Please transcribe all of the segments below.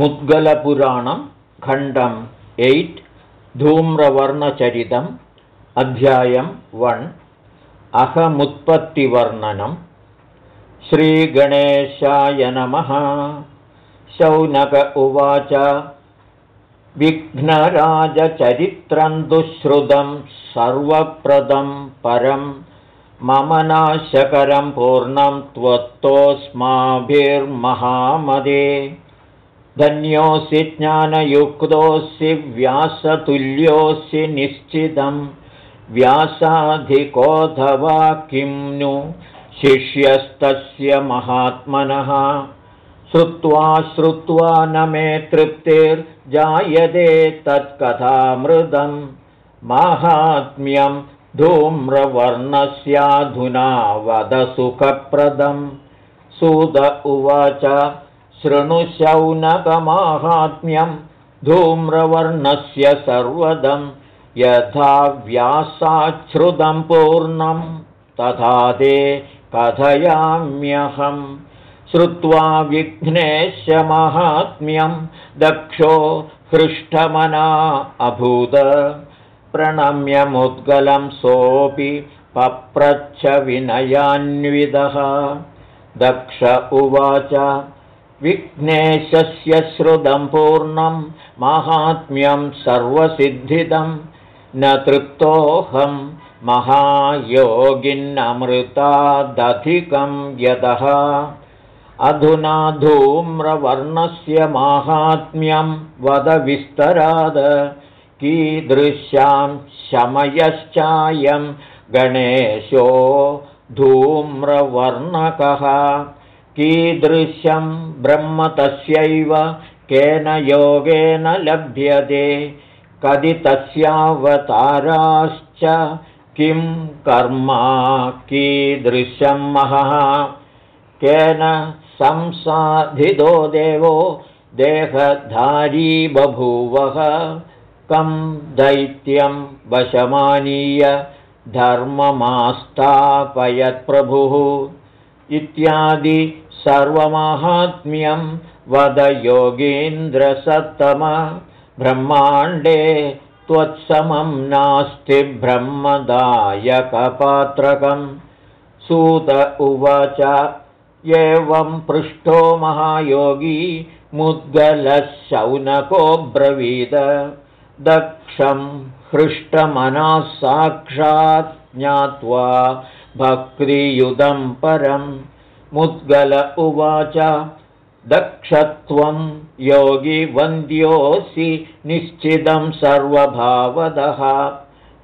मुद्गलपुराणं खण्डम् एय्ट् धूम्रवर्णचरितम् अध्यायं वन् अहमुत्पत्तिवर्णनं श्रीगणेशाय नमः शौनक उवाच विघ्नराजचरित्रं दुःश्रुतं सर्वप्रदं परं मम नाशकरं पूर्णं त्वत्तोऽस्माभिर्महामदे धन्योऽसि ज्ञानयुक्तोऽसि व्यासतुल्योऽसि निश्चितं व्यासाधिकोऽथवा किं नु शिष्यस्तस्य महात्मनः। श्रुत्वा श्रुत्वा न मे तृप्तिर्जायते तत्कथामृदं माहात्म्यं धूम्रवर्णस्याधुना वदसुखप्रदं सुद उवाच शृणुशौनकमाहात्म्यं धूम्रवर्णस्य सर्वदं यथा व्यासाच्छ्रुतं पूर्णं तथा ते कथयाम्यहम् श्रुत्वा विघ्नेशमाहात्म्यं दक्षो हृष्टमना अभूद। प्रणम्यमुद्गलं सोऽपि पप्रच्छविनयान्विदः दक्ष उवाच विघ्नेशस्य श्रुतं पूर्णं माहात्म्यं सर्वसिद्धिदं न तृप्तोऽहं महायोगिन्नमृतादधिकं यतः। अधुना धूम्रवर्णस्य माहात्म्यं वदविस्तराद कीदृश्यां शमयश्चायं गणेशो धूम्रवर्णकः कीदृशं ब्रह्म तस्यैव केन योगेन लभ्यते कदि तस्यावताराश्च किं कर्मा कीदृशं महः? केन संसाधितो देवो देहधारी बभूवः कं दैत्यं वशमानीय धर्ममास्तापयत्प्रभुः इत्यादि सर्वमाहात्म्यं वद योगीन्द्रसत्तम। ब्रह्माण्डे त्वत्समं नास्ति ब्रह्मदायकपात्रकं सूत उवाच एवं पृष्ठो महायोगी मुद्गलः शौनकोऽब्रवीद दक्षं हृष्टमनः साक्षात् ज्ञात्वा भक्तियुदं परं मुद्गल उवाच दक्षत्वं योगी वन्द्योऽसि निश्चितं सर्वभावदः।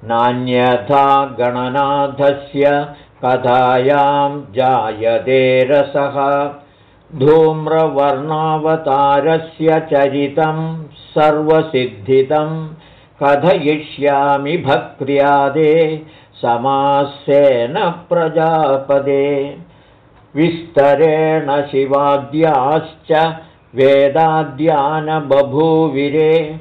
नान्यथा गणनाथस्य कथायां जायते रसः। धूम्रवर्णावतारस्य चरितं सर्वसिद्धितं कथयिष्यामि भक्त्यादे समासेन प्रजापदे विस्तरेण शिवाद्याश्च वेदाद्यानबभूविरे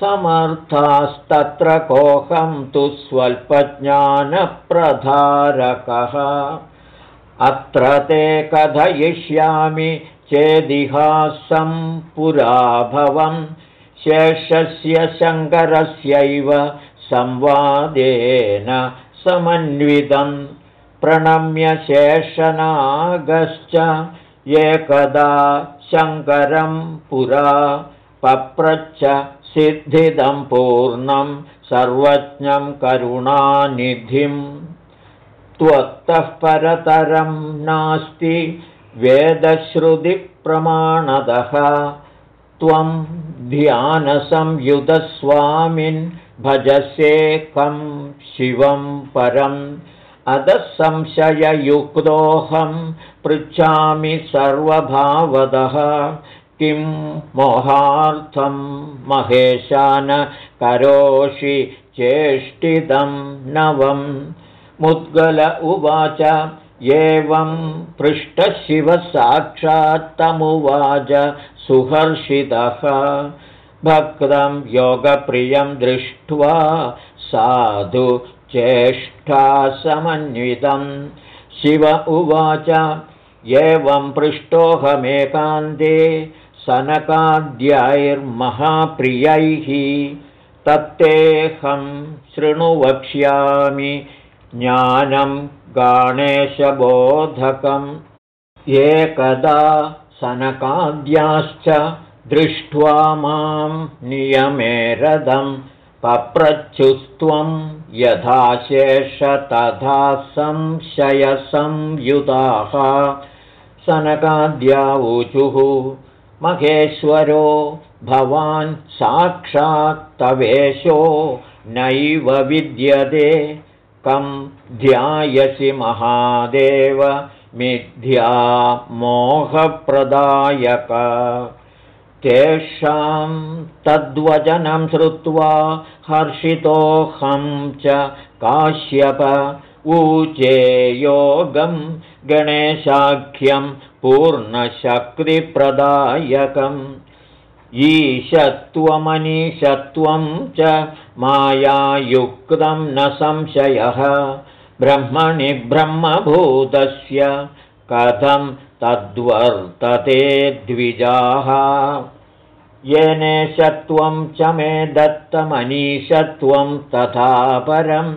समर्थास्तत्र कोऽहं तु स्वल्पज्ञानप्रधारकः। अत्र ते कथयिष्यामि चेदिहासं पुराभवं। शेषस्य शङ्करस्यैव संवादेन समन्वितं प्रणम्य शेषनागश्च एकदा शङ्करं पुरा पप्रच्छ सिद्धिदं पूर्णं सर्वज्ञं करुणानिधिं। त्वत्तः परतरं नास्ति वेदश्रुतिप्रमाणदः त्वं ध्यानसंयुधस्वामिन् भजसेकं शिवं परम् अधः संशययुक्तोऽहं पृच्छामि सर्वभावदः। किं मोहार्थं महेशान करोषि चेष्टितं नवं? मुद्गल उवाच एवं पृष्ठशिवसाक्षात्तमुवाच सुहर्षितः। भक्तं योगप्रियं दृष्ट्वा साधु चेष्टासमन्वितं शिव उवाच एवं पृष्टोऽहमेकान्ते सनकाद्यैर्महाप्रियैः तत्तेऽहं शृणु वक्ष्यामि ज्ञानं गाणेशबोधकम्। एकदा सनकाद्याश्च दृष्ट्वा मां नियमेरदं पप्रच्छुस्त्वं यथा शेष तथा संशयसंयुताः सनकाद्यावुचुः महेश्वरो भवान् साक्षात्तवेशो नैव विद्यते कं ध्यायसि महादेव मिथ्या मोहप्रदायक तेषां तद्वचनं श्रुत्वा हर्षितोऽहं च काश्यप ऊचे योगं गणेशाख्यं पूर्णशक्तिप्रदायकम् ईशत्वमनीशत्वं च मायायुक्तं न संशयः ब्रह्मणि ब्रह्मभूतस्य कथं तद्वर्तते द्विजाः। येनेशत्वं च मे दत्तमनीशत्वं तथा परं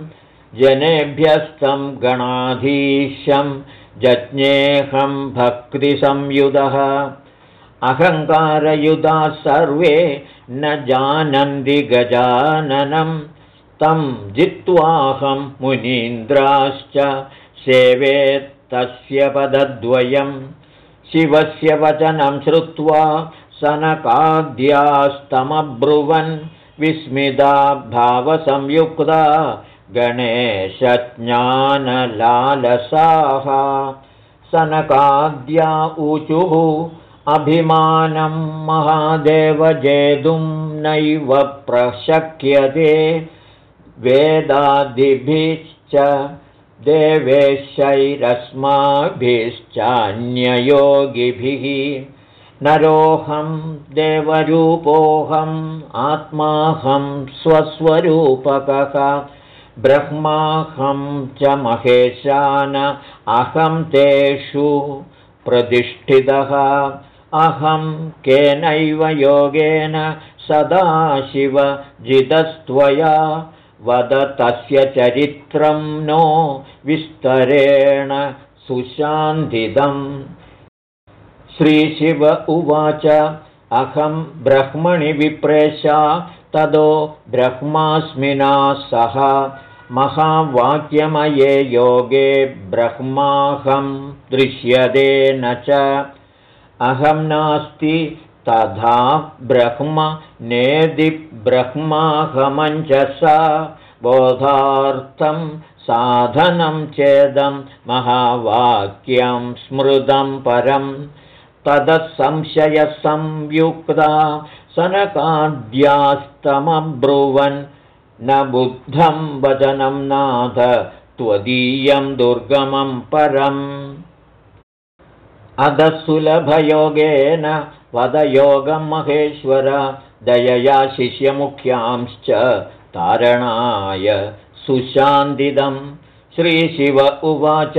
जनेभ्यस्तं गणाधीशं जज्ञेऽहं भक्तिसंयुधः। अहङ्कारयुधाः सर्वे न जानन्ति गजाननं। तं जित्वाहं मुनीन्द्राश्च सेवेत्तस्य पदद्वयं शिवस्य वचनं श्रुत्वा सनकाद्यास्तमब्रुवन् विस्मिता भावसंयुक्ता गणेशज्ञानलालसाः। सनकाद्या ऊचुः अभिमानं महादेवजेतुं नैव प्रशक्यते। वेदादिभिश्च देवेशैरस्माभिश्चान्ययोगिभिः नरोऽहं देवरूपोऽहम् आत्माहं स्वस्वरूपकः। ब्रह्माहं च महेशान अहं तेषु प्रतिष्ठितः। अहं केनैव योगेन सदाशिवजितस्त्वया वद तस्य चरित्रं नो विस्तरेण सुशान्तिदम्। श्रीशिव उवाच अहं ब्रह्मणि विप्रेशा तदो ब्रह्मास्मिना सह। महावाक्यमये योगे ब्रह्माहं दृश्यते न च। अहं नास्ति तथा ब्रह्म नेदि ब्रह्माहमञ्जसा बोधार्थं साधनं चेदं महावाक्यं स्मृतं परं तदसंशयसंयुक्ता सनकाद्यास्तमब्रुवन् न बुद्धं वचनं नाथ त्वदीयं दुर्गमं परम् अधसुलभयोगेन वदयोगं महेश्वर दयया शिष्यमुख्यांश्च तारणाय सुशान्दिदं श्रीशिव उवाच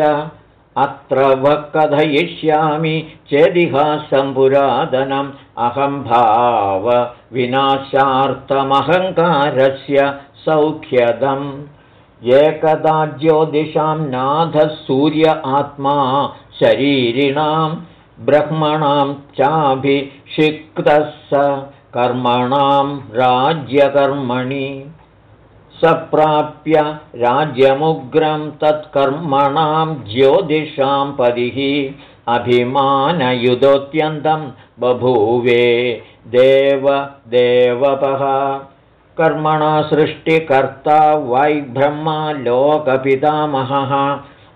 अत्र वः कथयिष्यामि चेदिहासं पुरातनम् अहम्भावविनाशार्थमहङ्कारस्य सौख्यदम्। एकदा ज्योतिषां नाथः सूर्य आत्मा शरीरिणां ब्रह्मणां चाभिषिक्तः स कर्मणां राज्यकर्मणि। सप्राप्य राज्यमुग्रं तत्कर्मणां ज्योतिषां पदिः अभिमानयुधोऽत्यन्तं बभूवे देवदेवपः कर्मणा सृष्टिकर्ता वै ब्रह्मा लोकपितामहः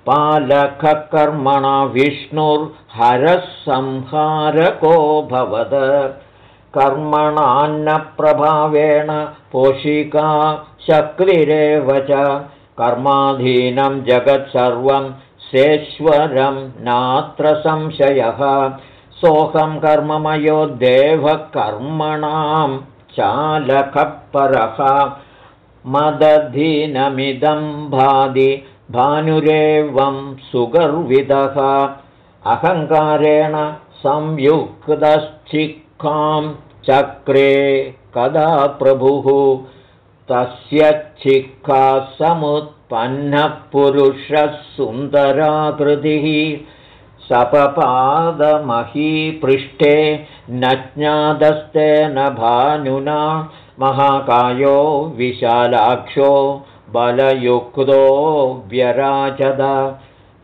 पालककर्मणा विष्णुर्हरः संहारको भवद कर्मणान्नप्रभावेण पोषिका शक्तिरेव च। कर्माधीनं जगत्सर्वं सेश्वरं नात्र संशयः। सोऽहं कर्ममयो देवः कर्मणां चालकपरः मदधीनमिदं भादि भानुरेवं सुगर्विदः। अहङ्कारेण संयुक्तश्चिक् दुःखां चक्रे कदा प्रभुः? तस्य छिक्खा समुत्पन्नः पुरुषः सुन्दराकृतिः। सपपादमहीपृष्ठे न ज्ञातस्तेन भानुना महाकायो विशालाक्षो बलयुक्तो व्यराजद।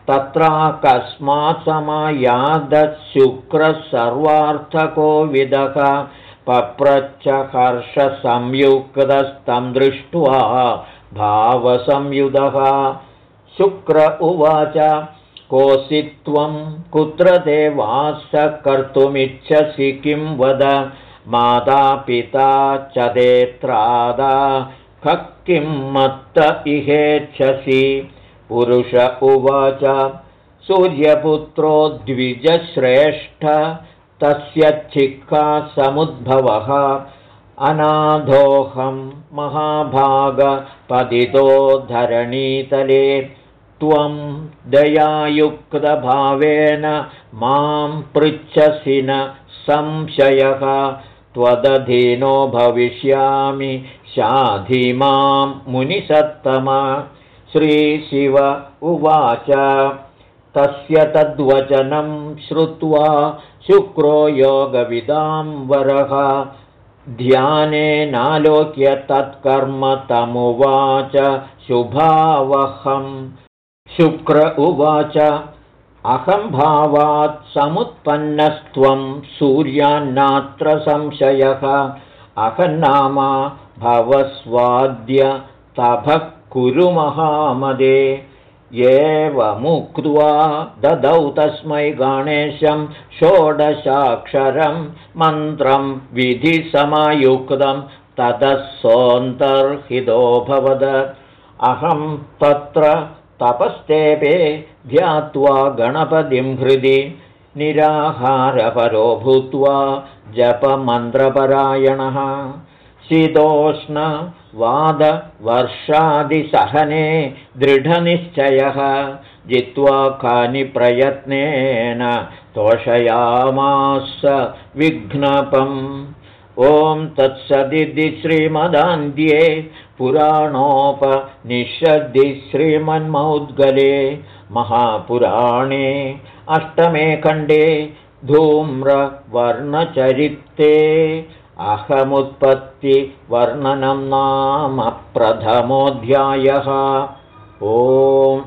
तत्राकस्मात् समायादशुक्रः सर्वार्थको विदः पप्रच्छ हर्षसंयुक्तस्तं दृष्ट्वा भावसंयुधः। शुक्र उवाच कोऽसि त्वं कुत्र ते वास कर्तुमिच्छसि किं वद? मातापिता च देत्रादा। खः किं मत्त इहेच्छसि? पुरुष उवाच सूर्यपुत्रो द्विजश्रेष्ठ तस्य छिक्खा समुद्भवः। अनाथोऽहं महाभागपतितो धरणीतले त्वं दयायुक्तभावेन मां पृच्छसि न संशयः। त्वदधीनो भविष्यामि शाधिमां मुनिसत्तमा। श्रीशिव उवाच। तस्य तद्वचनं श्रुत्वा शुक्रो योगविदां वरः। ध्यानेनालोक्य तत्कर्म तमुवाच शुभावहम्। शुक्र उवाच। अहम्भावात् समुत्पन्नस्त्वं सूर्यान्नात्र संशयः। अहन्नामा भवस्वाद्य तभः कुरु महामदे। एवमुक्त्वा ददौ तस्मै गणेशं षोडशाक्षरं मन्त्रं विधिसमयुक्तं ततः सोऽन्तर्हितोऽभवद अहं तत्र तपस्तेपे ध्यात्वा गणपतिं हृदि निराहारपरो भूत्वा जपमन्त्रपरायणः शीतोष्णवादवर्षादिसहने दृढनिश्चयः जित्वा कानि प्रयत्नेन तोषयामास विघ्नपम्। ॐ तत्सदिति श्रीमदान्ध्ये पुराणोपनिषद्दि श्रीमन्मौद्गले महापुराणे अष्टमे खण्डे धूम्रवर्णचरित्रे अहमुत्पत्तिवर्णनं नाम प्रथमोऽध्यायः। ओम्